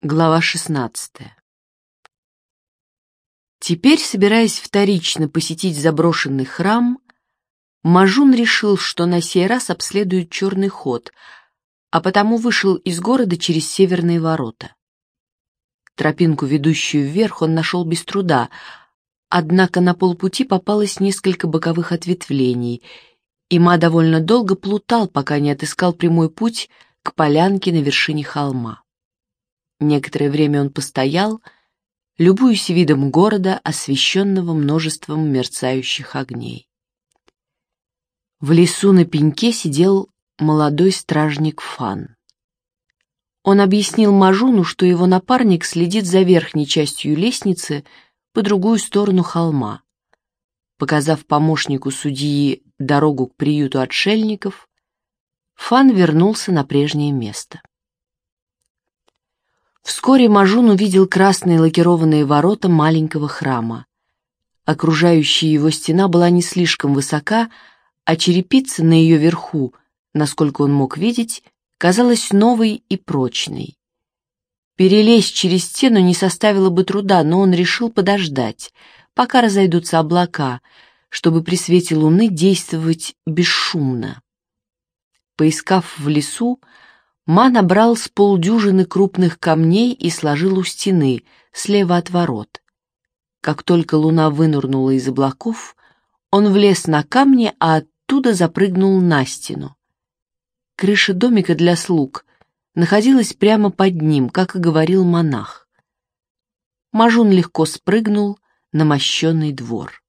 Глава 16. Теперь, собираясь вторично посетить заброшенный храм, Мажун решил, что на сей раз обследует черный ход, а потому вышел из города через северные ворота. Тропинку, ведущую вверх, он нашел без труда, однако на полпути попалось несколько боковых ответвлений, и Ма довольно долго плутал, пока не отыскал прямой путь к полянке на вершине холма. Некоторое время он постоял, любуясь видом города, освещенного множеством мерцающих огней. В лесу на пеньке сидел молодой стражник Фан. Он объяснил Мажуну, что его напарник следит за верхней частью лестницы по другую сторону холма. Показав помощнику судьи дорогу к приюту отшельников, Фан вернулся на прежнее место. Вскоре Мажун увидел красные лакированные ворота маленького храма. Окружающая его стена была не слишком высока, а черепица на ее верху, насколько он мог видеть, казалась новой и прочной. Перелезть через стену не составило бы труда, но он решил подождать, пока разойдутся облака, чтобы при свете луны действовать бесшумно. Поискав в лесу, Ма набрал с полдюжины крупных камней и сложил у стены, слева от ворот. Как только луна вынырнула из облаков, он влез на камни, а оттуда запрыгнул на стену. Крыша домика для слуг находилась прямо под ним, как и говорил монах. Мажун легко спрыгнул на мощенный двор.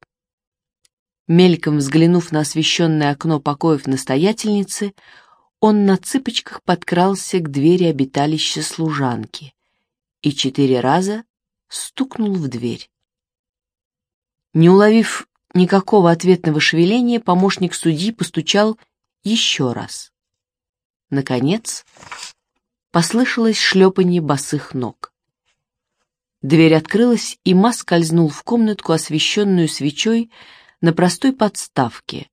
Мельком взглянув на освещенное окно покоев настоятельницы, он на цыпочках подкрался к двери обиталища служанки и четыре раза стукнул в дверь. Не уловив никакого ответного шевеления, помощник судьи постучал еще раз. Наконец, послышалось шлепанье босых ног. Дверь открылась, и Ма скользнул в комнатку, освещенную свечой на простой подставке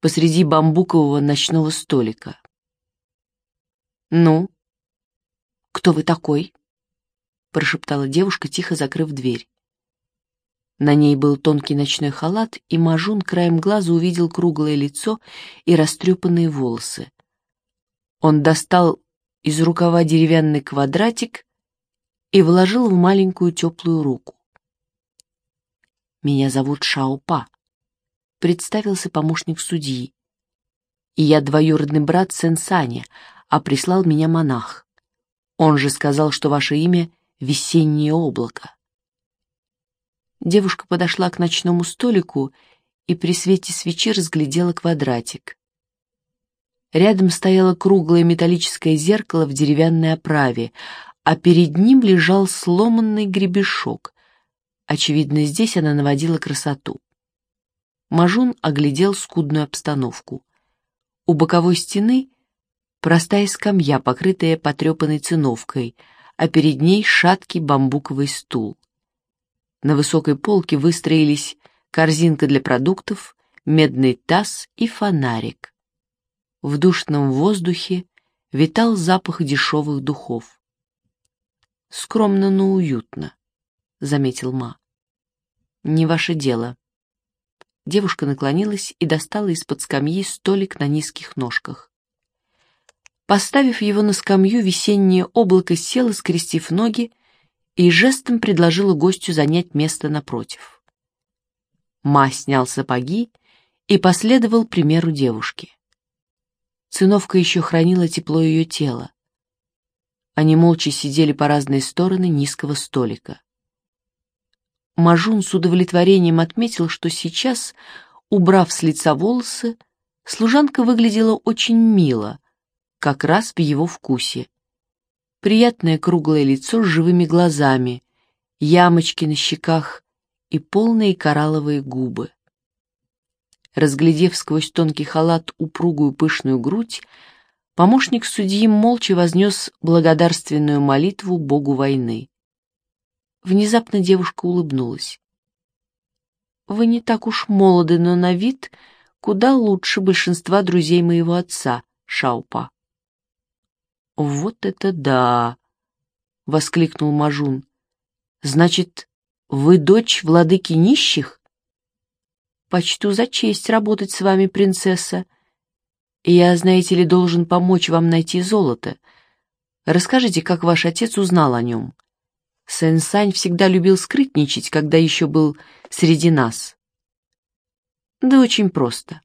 посреди бамбукового ночного столика. «Ну, кто вы такой?» — прошептала девушка, тихо закрыв дверь. На ней был тонкий ночной халат, и Мажун краем глаза увидел круглое лицо и растрепанные волосы. Он достал из рукава деревянный квадратик и вложил в маленькую теплую руку. «Меня зовут Шаопа», — представился помощник судьи. «И я двоюродный брат Сенсаня, а прислал меня монах. Он же сказал, что ваше имя — весеннее облако. Девушка подошла к ночному столику и при свете свечи разглядела квадратик. Рядом стояло круглое металлическое зеркало в деревянной оправе, а перед ним лежал сломанный гребешок. Очевидно, здесь она наводила красоту. Мажун оглядел скудную обстановку. У боковой стены Простая скамья, покрытая потрепанной циновкой, а перед ней шаткий бамбуковый стул. На высокой полке выстроились корзинка для продуктов, медный таз и фонарик. В душном воздухе витал запах дешевых духов. «Скромно, но уютно», — заметил Ма. «Не ваше дело». Девушка наклонилась и достала из-под скамьи столик на низких ножках. Поставив его на скамью, весеннее облако село, скрестив ноги, и жестом предложила гостю занять место напротив. Ма снял сапоги и последовал примеру девушки. Циновка еще хранила тепло ее тела. Они молча сидели по разные стороны низкого столика. Мажун с удовлетворением отметил, что сейчас, убрав с лица волосы, служанка выглядела очень мило — как раз в его вкусе. Приятное круглое лицо с живыми глазами, ямочки на щеках и полные коралловые губы. Разглядев сквозь тонкий халат упругую пышную грудь, помощник судьи молча вознес благодарственную молитву богу войны. Внезапно девушка улыбнулась. «Вы не так уж молоды, но на вид куда лучше большинства друзей моего отца, Шаупа». «Вот это да!» воскликнул Мажун. «Значит, вы дочь владыки нищих?» «Почту за честь работать с вами, принцесса. Я, знаете ли, должен помочь вам найти золото. Расскажите, как ваш отец узнал о нем?» Сэнсань всегда любил скрытничать, когда еще был среди нас. Да очень просто.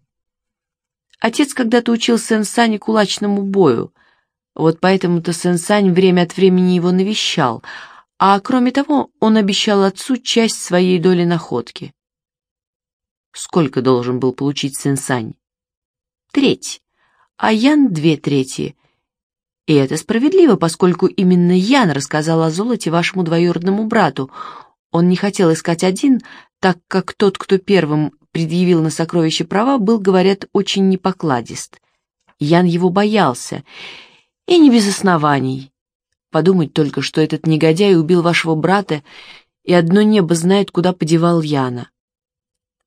Отец когда-то учил Сэнсани кулачному бою, вот поэтому-то Сэнсань время от времени его навещал, а кроме того он обещал отцу часть своей доли находки. Сколько должен был получить Сэнсань? Треть, а Ян — две трети. И это справедливо, поскольку именно Ян рассказал о золоте вашему двоюродному брату. Он не хотел искать один, так как тот, кто первым предъявил на сокровище права, был, говорят, очень непокладист. Ян его боялся, и не без оснований. Подумать только, что этот негодяй убил вашего брата, и одно небо знает, куда подевал Яна.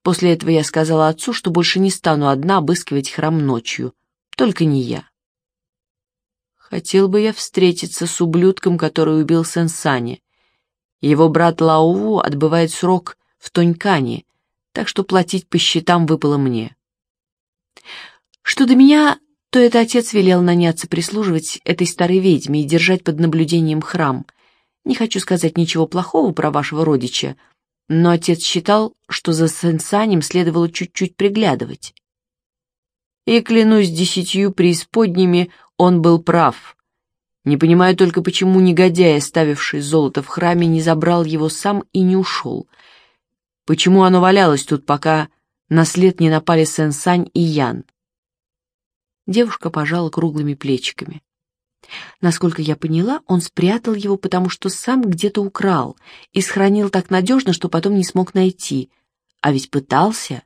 После этого я сказала отцу, что больше не стану одна обыскивать храм ночью. Только не я. Хотел бы я встретиться с ублюдком, который убил Сенсани. Его брат Лауву отбывает срок в Тонькане, так что платить по счетам выпало мне. Что до меня, то это отец велел наняться прислуживать этой старой ведьме и держать под наблюдением храм. Не хочу сказать ничего плохого про вашего родича, но отец считал, что за Сенсанем следовало чуть-чуть приглядывать. И, клянусь десятью преисподними, он был прав. Не понимаю только, почему негодяй, оставивший золото в храме, не забрал его сам и не ушел. Почему оно валялось тут, пока на след не напали Сенсань и Ян? Девушка пожала круглыми плечиками. Насколько я поняла, он спрятал его, потому что сам где-то украл и сохранил так надежно, что потом не смог найти. А ведь пытался.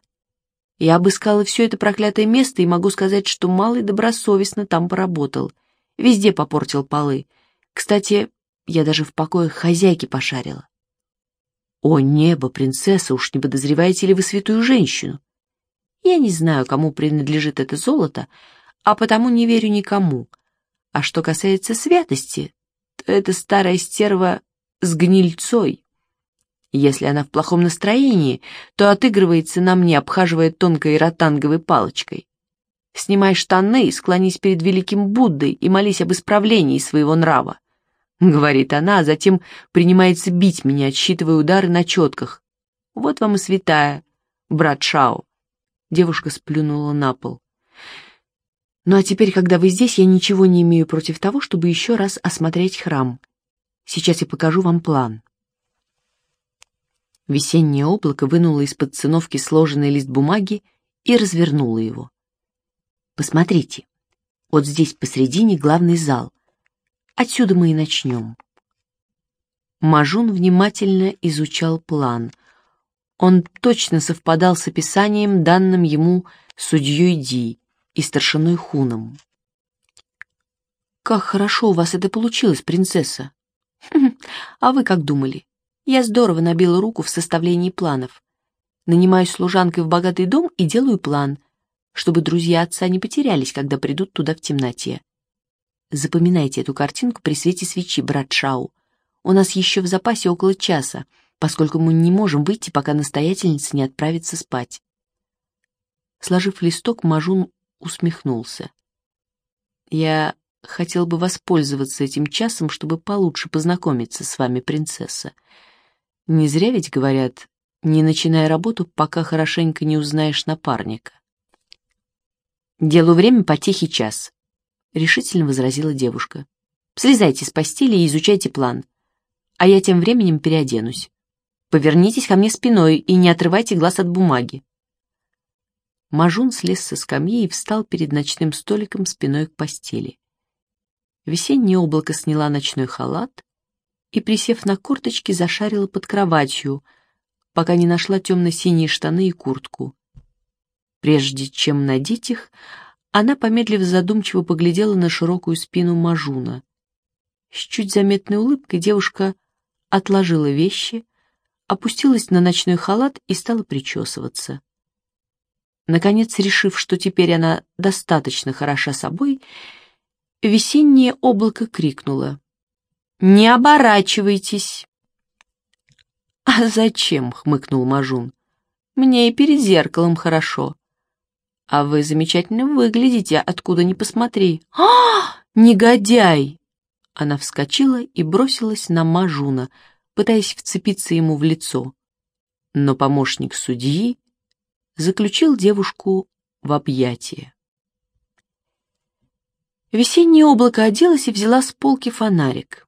Я обыскала все это проклятое место и могу сказать, что малый добросовестно там поработал. Везде попортил полы. Кстати, я даже в покоях хозяйки пошарила. О, небо, принцесса, уж не подозреваете ли вы святую женщину? Я не знаю, кому принадлежит это золото, а потому не верю никому. А что касается святости, то это старая стерва с гнильцой. Если она в плохом настроении, то отыгрывается на мне, обхаживая тонкой ротанговой палочкой. Снимай штаны, склонись перед великим Буддой и молись об исправлении своего нрава. Говорит она, а затем принимается бить меня, отсчитывая удары на четках. Вот вам и святая, брат Шао. Девушка сплюнула на пол. Ну а теперь, когда вы здесь, я ничего не имею против того, чтобы еще раз осмотреть храм. Сейчас я покажу вам план. Весеннее облако вынуло из-под циновки сложенный лист бумаги и развернуло его. Посмотрите, вот здесь посредине главный зал. Отсюда мы и начнем. Мажун внимательно изучал план. Он точно совпадал с описанием, данным ему судьей Ди, и старшиной Хуном. «Как хорошо у вас это получилось, принцесса!» «А вы как думали? Я здорово набила руку в составлении планов. Нанимаюсь служанкой в богатый дом и делаю план, чтобы друзья отца не потерялись, когда придут туда в темноте. Запоминайте эту картинку при свете свечи, брат Шау. У нас еще в запасе около часа, поскольку мы не можем выйти, пока настоятельница не отправится спать. Сложив листок, Мажун усмехнулся. «Я хотел бы воспользоваться этим часом, чтобы получше познакомиться с вами, принцесса. Не зря ведь говорят, не начинай работу, пока хорошенько не узнаешь напарника». «Делу время по тихий час», — решительно возразила девушка. «Слезайте с постели и изучайте план, а я тем временем переоденусь. Повернитесь ко мне спиной и не отрывайте глаз от бумаги». Мажун слез со скамьи и встал перед ночным столиком спиной к постели. Весеннее облако сняла ночной халат и, присев на корточки, зашарила под кроватью, пока не нашла темно-синие штаны и куртку. Прежде чем надеть их, она, помедлив задумчиво, поглядела на широкую спину Мажуна. С чуть заметной улыбкой девушка отложила вещи, опустилась на ночной халат и стала причесываться. Наконец, решив, что теперь она достаточно хороша собой, весеннее облако крикнуло. не оборачивайтесь!» «А зачем?» — хмыкнул Мажун. «Мне и перед зеркалом хорошо. А вы замечательно выглядите, откуда ни посмотри. А, негодяй!» Она вскочила и бросилась на Мажуна, пытаясь вцепиться ему в лицо. Но помощник судьи заключил девушку в объятия. Весеннее облако оделось и взяла с полки фонарик.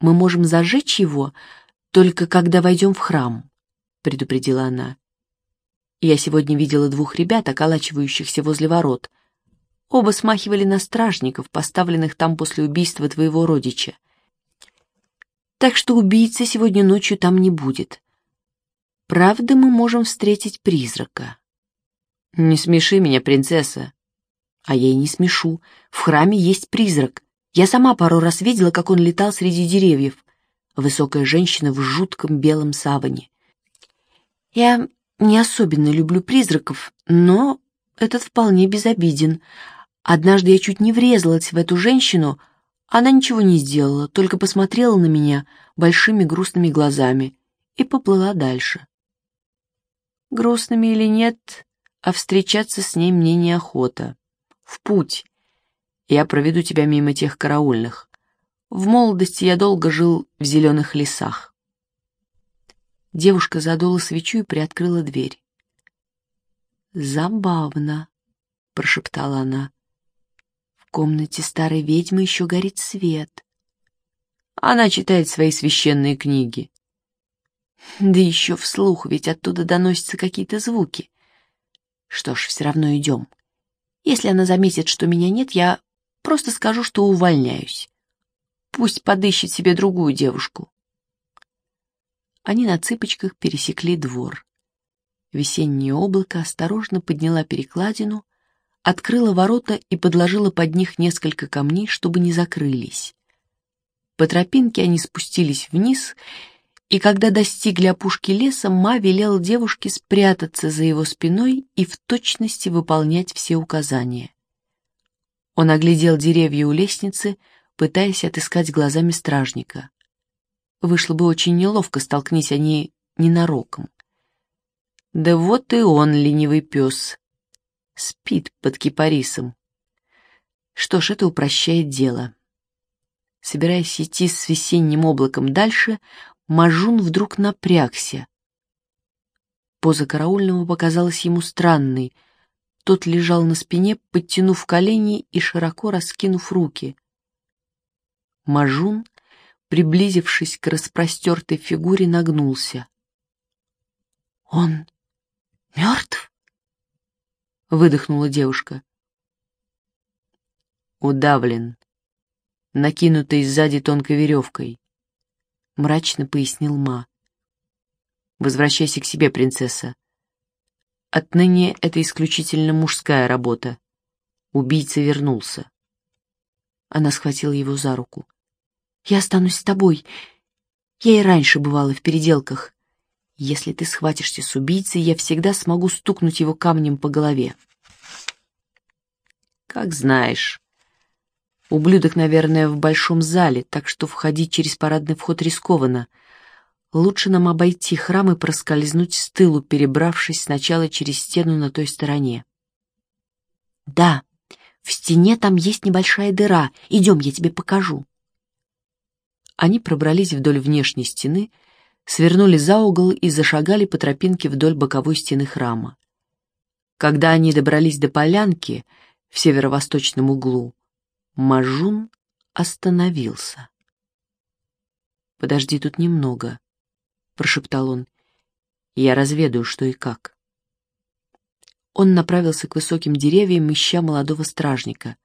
«Мы можем зажечь его только когда войдем в храм», — предупредила она. «Я сегодня видела двух ребят, околачивающихся возле ворот. Оба смахивали на стражников, поставленных там после убийства твоего родича. Так что убийцы сегодня ночью там не будет. Правда, мы можем встретить призрака». «Не смеши меня, принцесса», а я и не смешу. В храме есть призрак. Я сама пару раз видела, как он летал среди деревьев. Высокая женщина в жутком белом саване. Я не особенно люблю призраков, но этот вполне безобиден. Однажды я чуть не врезалась в эту женщину, она ничего не сделала, только посмотрела на меня большими грустными глазами и поплыла дальше. Грустными или нет, а встречаться с ней мне неохота в путь. Я проведу тебя мимо тех караульных. В молодости я долго жил в зеленых лесах. Девушка задула свечу и приоткрыла дверь. «Забавно», — прошептала она. «В комнате старой ведьмы еще горит свет». Она читает свои священные книги. Да еще вслух, ведь оттуда доносятся какие-то звуки. Что ж, все равно идем. Если она заметит, что меня нет, я просто скажу, что увольняюсь. Пусть подыщет себе другую девушку. Они на цыпочках пересекли двор. Весеннее облако осторожно подняла перекладину, открыла ворота и подложила под них несколько камней, чтобы не закрылись. По тропинке они спустились вниз и когда достигли опушки леса, Ма велел девушке спрятаться за его спиной и в точности выполнять все указания. Он оглядел деревья у лестницы, пытаясь отыскать глазами стражника. Вышло бы очень неловко, столкнись они ненароком. Да вот и он, ленивый пес, спит под кипарисом. Что ж, это упрощает дело. Собираясь идти с весенним облаком дальше, Мажун вдруг напрягся. Поза караульного показалась ему странной. Тот лежал на спине, подтянув колени и широко раскинув руки. Мажун, приблизившись к распростертой фигуре, нагнулся. «Он мертв?» — выдохнула девушка. Удавлен, накинутый сзади тонкой веревкой. — мрачно пояснил Ма. «Возвращайся к себе, принцесса. Отныне это исключительно мужская работа. Убийца вернулся». Она схватила его за руку. «Я останусь с тобой. Я и раньше бывала в переделках. Если ты схватишься с убийцей, я всегда смогу стукнуть его камнем по голове». «Как знаешь», Ублюдок, наверное, в большом зале, так что входить через парадный вход рискованно. Лучше нам обойти храм и проскользнуть с тылу, перебравшись сначала через стену на той стороне. «Да, в стене там есть небольшая дыра. Идем, я тебе покажу». Они пробрались вдоль внешней стены, свернули за угол и зашагали по тропинке вдоль боковой стены храма. Когда они добрались до полянки в северо-восточном углу, Мажун остановился. «Подожди тут немного», — прошептал он. «Я разведаю, что и как». Он направился к высоким деревьям, ища молодого стражника.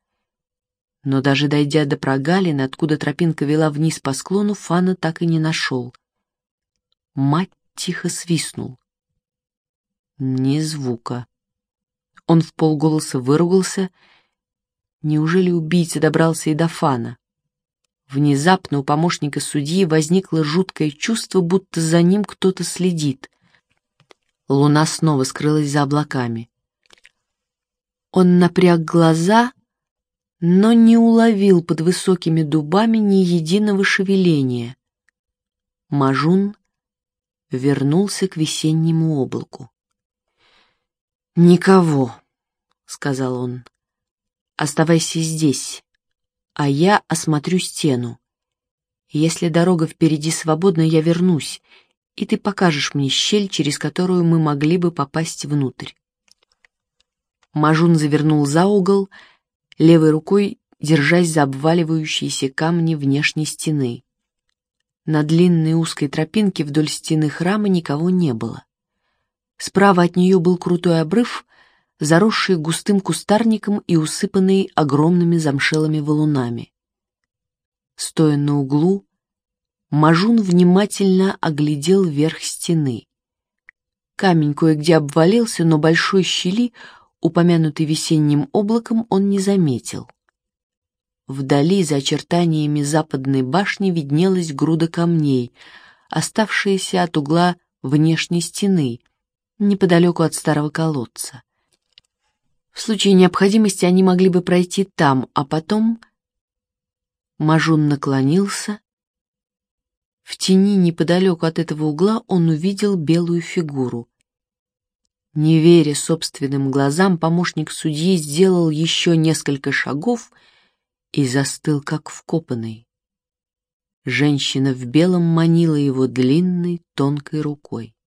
Но даже дойдя до прогалины, откуда тропинка вела вниз по склону, Фана так и не нашел. Мать тихо свистнул. Ни звука. Он в полголоса выругался Неужели убийца добрался и до Фана? Внезапно у помощника судьи возникло жуткое чувство, будто за ним кто-то следит. Луна снова скрылась за облаками. Он напряг глаза, но не уловил под высокими дубами ни единого шевеления. Мажун вернулся к весеннему облаку. «Никого», — сказал он. «Оставайся здесь, а я осмотрю стену. Если дорога впереди свободна, я вернусь, и ты покажешь мне щель, через которую мы могли бы попасть внутрь». Мажун завернул за угол, левой рукой держась за обваливающиеся камни внешней стены. На длинной узкой тропинке вдоль стены храма никого не было. Справа от нее был крутой обрыв, заросший густым кустарником и усыпанный огромными замшелыми валунами. Стоя на углу, Мажун внимательно оглядел верх стены. Камень кое-где обвалился, но большой щели упомянутый весенним облаком, он не заметил. Вдали, за очертаниями западной башни, виднелась груда камней, оставшаяся от угла внешней стены, неподалеку от старого колодца. В случае необходимости они могли бы пройти там, а потом... Мажун наклонился. В тени неподалеку от этого угла он увидел белую фигуру. Не веря собственным глазам, помощник судьи сделал еще несколько шагов и застыл, как вкопанный. Женщина в белом манила его длинной, тонкой рукой.